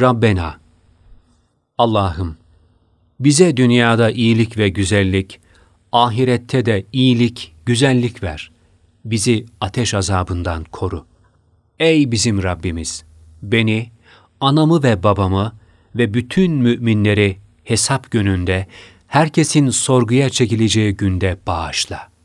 Rabbena Allah'ım bize dünyada iyilik ve güzellik, ahirette de iyilik, güzellik ver. Bizi ateş azabından koru. Ey bizim Rabbimiz! Beni, anamı ve babamı ve bütün müminleri hesap gününde, herkesin sorguya çekileceği günde bağışla.''